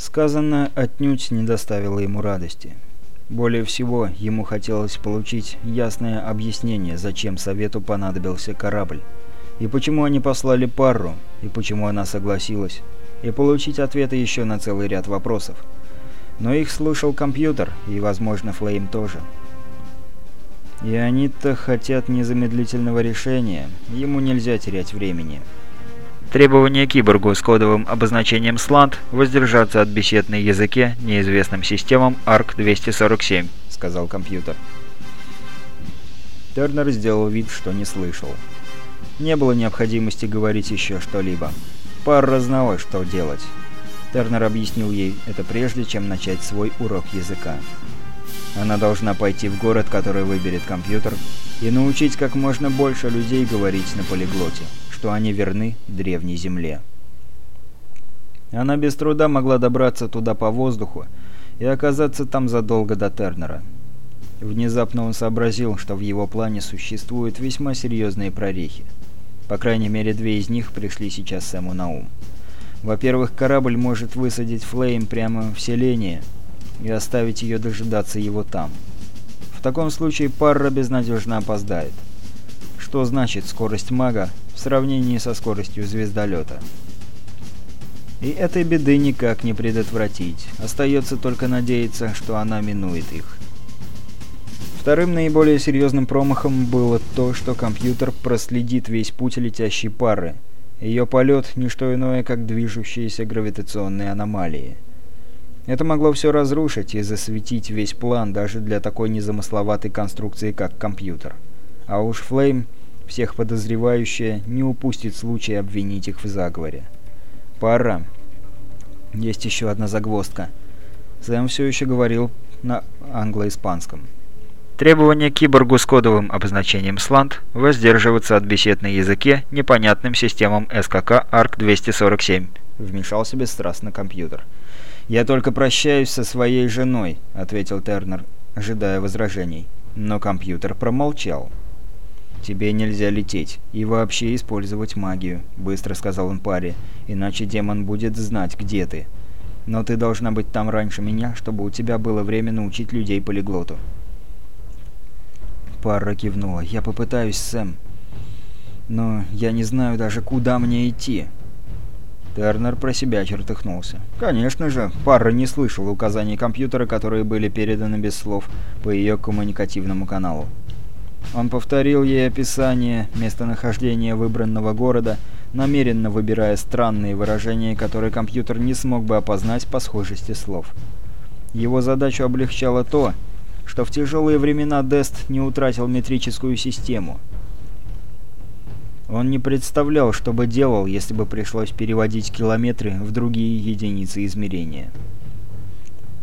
Сказанное отнюдь не доставило ему радости. Более всего, ему хотелось получить ясное объяснение, зачем Совету понадобился корабль, и почему они послали пару, и почему она согласилась, и получить ответы еще на целый ряд вопросов. Но их слушал компьютер, и, возможно, Флейм тоже. И они-то хотят незамедлительного решения, ему нельзя терять времени. Требование киборгу с кодовым обозначением SLANT воздержаться от бесед на языке неизвестным системам ARC-247, сказал компьютер. Тернер сделал вид, что не слышал. Не было необходимости говорить еще что-либо. Парра знала, что делать. Тернер объяснил ей это прежде, чем начать свой урок языка. Она должна пойти в город, который выберет компьютер, и научить как можно больше людей говорить на полиглоте что они верны древней земле. Она без труда могла добраться туда по воздуху и оказаться там задолго до Тернера. Внезапно он сообразил, что в его плане существуют весьма серьезные прорехи. По крайней мере, две из них пришли сейчас Сэму на ум. Во-первых, корабль может высадить Флейм прямо в селение и оставить ее дожидаться его там. В таком случае Парра безнадежно опоздает. Что значит скорость мага в сравнении со скоростью звездолета. И этой беды никак не предотвратить. Остается только надеяться, что она минует их. Вторым наиболее серьезным промахом было то, что компьютер проследит весь путь летящей пары. Ее полет – не что иное, как движущиеся гравитационные аномалии. Это могло все разрушить и засветить весь план даже для такой незамысловатой конструкции, как компьютер. А уж Флейм всех подозревающая не упустит случая обвинить их в заговоре. Пора. Есть еще одна загвоздка. Сэм все еще говорил на англо-испанском. Требование киборгу с кодовым обозначением SLANT воздерживаться от бесед на языке непонятным системам СКК ARC-247. Вмешался бесстрастно компьютер. «Я только прощаюсь со своей женой», — ответил Тернер, ожидая возражений. Но компьютер промолчал. «Тебе нельзя лететь и вообще использовать магию», — быстро сказал он паре, «иначе демон будет знать, где ты. Но ты должна быть там раньше меня, чтобы у тебя было время научить людей полиглоту». Пара кивнула. «Я попытаюсь, Сэм. Но я не знаю даже, куда мне идти». Тернер про себя чертыхнулся. Конечно же, Парра не слышал указаний компьютера, которые были переданы без слов по ее коммуникативному каналу. Он повторил ей описание местонахождения выбранного города, намеренно выбирая странные выражения, которые компьютер не смог бы опознать по схожести слов. Его задачу облегчало то, что в тяжелые времена Дест не утратил метрическую систему. Он не представлял, что бы делал, если бы пришлось переводить километры в другие единицы измерения.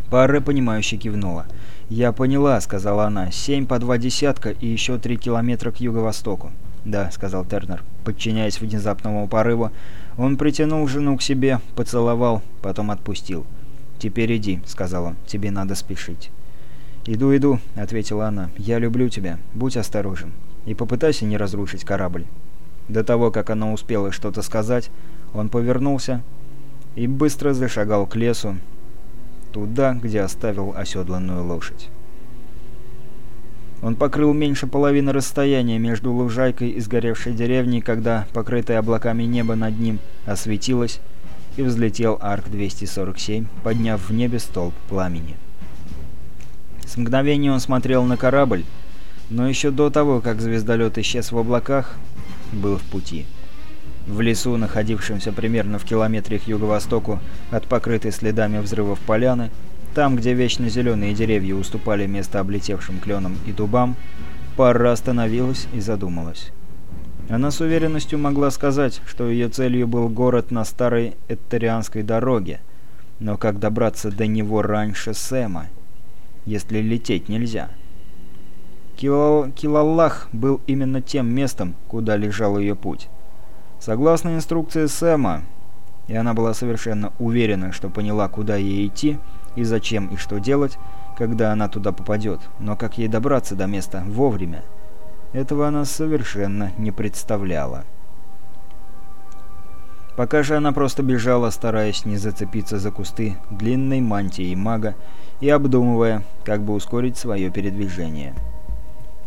Пара, понимающе кивнула. «Я поняла», — сказала она. «Семь по два десятка и еще три километра к юго-востоку». «Да», — сказал Тернер, подчиняясь внезапному порыву. Он притянул жену к себе, поцеловал, потом отпустил. «Теперь иди», — сказал он. «Тебе надо спешить». «Иду, иду», — ответила она. «Я люблю тебя. Будь осторожен. И попытайся не разрушить корабль». До того, как она успела что-то сказать, он повернулся и быстро зашагал к лесу, туда, где оставил оседланную лошадь. Он покрыл меньше половины расстояния между лужайкой и сгоревшей деревней, когда покрытое облаками небо над ним осветилось, и взлетел Арк-247, подняв в небе столб пламени. С мгновения он смотрел на корабль, но еще до того, как звездолет исчез в облаках, был в пути. В лесу, находившемся примерно в километре к юго-востоку от покрытой следами взрывов поляны, там, где вечно зеленые деревья уступали место облетевшим кленам и дубам, пара остановилась и задумалась. Она с уверенностью могла сказать, что ее целью был город на старой Эттерианской дороге, но как добраться до него раньше Сэма, если лететь нельзя? Килал... Килаллах был именно тем местом, куда лежал ее путь. Согласно инструкции Сэма, и она была совершенно уверена, что поняла, куда ей идти, и зачем, и что делать, когда она туда попадет, но как ей добраться до места вовремя, этого она совершенно не представляла. Пока же она просто бежала, стараясь не зацепиться за кусты длинной мантии мага и обдумывая, как бы ускорить свое передвижение.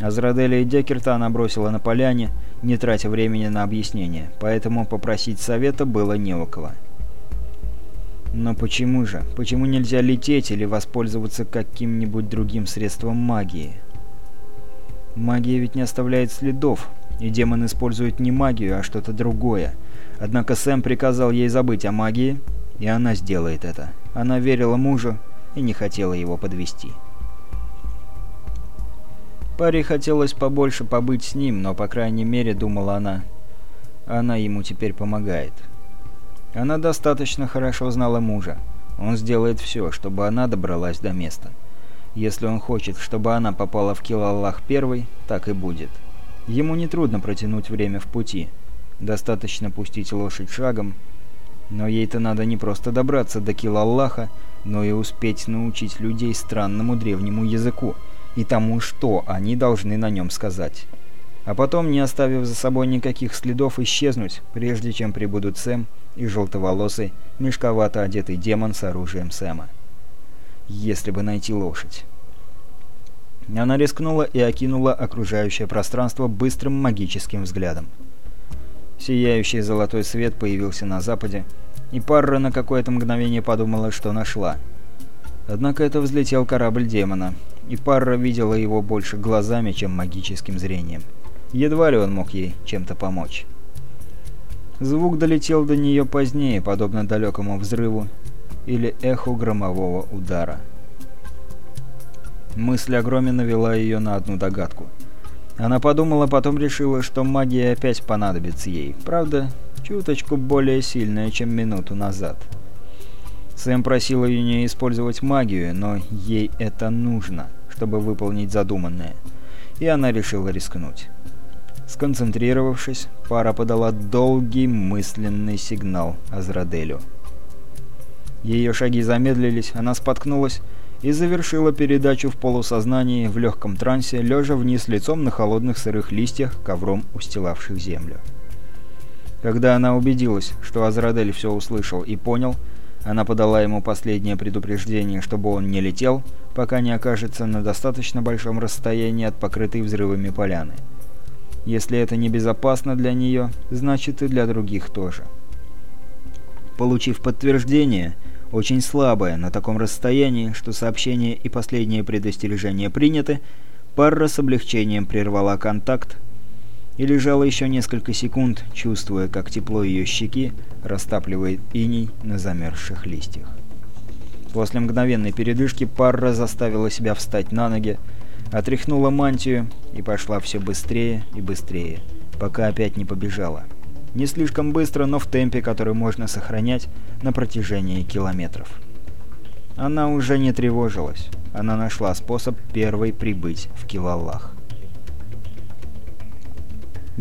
Азраделя и Декерта она бросила на поляне, не тратя времени на объяснение, поэтому попросить совета было не около. Но почему же? Почему нельзя лететь или воспользоваться каким-нибудь другим средством магии? Магия ведь не оставляет следов, и демон использует не магию, а что-то другое. Однако Сэм приказал ей забыть о магии, и она сделает это. Она верила мужу и не хотела его подвести. Паре хотелось побольше побыть с ним, но, по крайней мере, думала она, она ему теперь помогает. Она достаточно хорошо знала мужа. Он сделает все, чтобы она добралась до места. Если он хочет, чтобы она попала в Килаллах первой, так и будет. Ему нетрудно протянуть время в пути. Достаточно пустить лошадь шагом. Но ей-то надо не просто добраться до Килаллаха, но и успеть научить людей странному древнему языку – и тому, что они должны на нем сказать. А потом, не оставив за собой никаких следов, исчезнуть, прежде чем прибудут Сэм и желтоволосый, мешковато одетый демон с оружием Сэма. Если бы найти лошадь. Она рискнула и окинула окружающее пространство быстрым магическим взглядом. Сияющий золотой свет появился на западе, и Парра на какое-то мгновение подумала, что нашла. Однако это взлетел корабль демона, и Парра видела его больше глазами, чем магическим зрением. Едва ли он мог ей чем-то помочь. Звук долетел до нее позднее, подобно далекому взрыву или эху громового удара. Мысль о громе навела ее на одну догадку. Она подумала, потом решила, что магия опять понадобится ей. Правда, чуточку более сильная, чем минуту назад. Сэм просил ее не использовать магию, но ей это нужно, чтобы выполнить задуманное. И она решила рискнуть. Сконцентрировавшись, пара подала долгий мысленный сигнал Азраделю. Ее шаги замедлились, она споткнулась и завершила передачу в полусознании в легком трансе, лежа вниз лицом на холодных сырых листьях, ковром устилавших землю. Когда она убедилась, что Азрадель все услышал и понял, она подала ему последнее предупреждение, чтобы он не летел, пока не окажется на достаточно большом расстоянии от покрытой взрывами поляны. Если это небезопасно для нее, значит и для других тоже. Получив подтверждение, очень слабое на таком расстоянии, что сообщение и последнее предостережение приняты, Парра с облегчением прервала контакт и лежала еще несколько секунд, чувствуя, как тепло ее щеки растапливает иней на замерзших листьях. После мгновенной передышки Парра заставила себя встать на ноги, отряхнула мантию и пошла все быстрее и быстрее, пока опять не побежала. Не слишком быстро, но в темпе, который можно сохранять на протяжении километров. Она уже не тревожилась. Она нашла способ первой прибыть в Килаллах.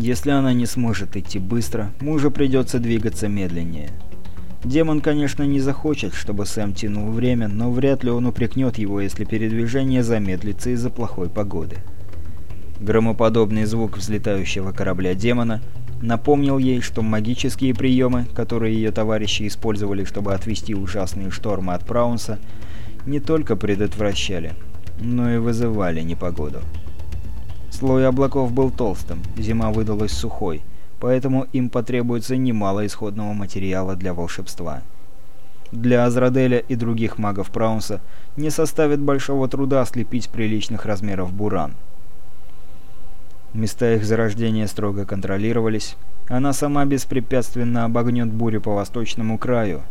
Если она не сможет идти быстро, мужу придется двигаться медленнее. Демон, конечно, не захочет, чтобы Сэм тянул время, но вряд ли он упрекнет его, если передвижение замедлится из-за плохой погоды. Громоподобный звук взлетающего корабля демона напомнил ей, что магические приемы, которые ее товарищи использовали, чтобы отвести ужасные штормы от Праунса, не только предотвращали, но и вызывали непогоду. Слой облаков был толстым, зима выдалась сухой, поэтому им потребуется немало исходного материала для волшебства. Для Азраделя и других магов Праунса не составит большого труда слепить приличных размеров буран. Места их зарождения строго контролировались. Она сама беспрепятственно обогнет бурю по восточному краю.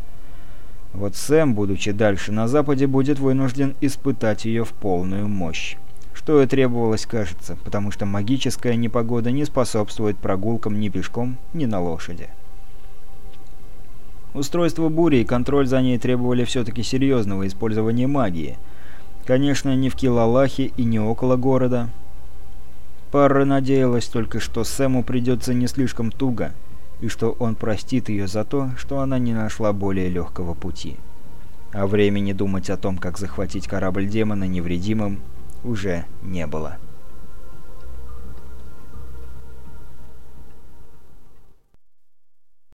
Вот Сэм, будучи дальше на западе, будет вынужден испытать ее в полную мощь что и требовалось, кажется, потому что магическая непогода не способствует прогулкам ни пешком, ни на лошади. Устройство бури и контроль за ней требовали все-таки серьезного использования магии. Конечно, не в Килалахе и не около города. Парра надеялась только, что Сэму придется не слишком туго, и что он простит ее за то, что она не нашла более легкого пути. А времени думать о том, как захватить корабль демона невредимым, уже не было.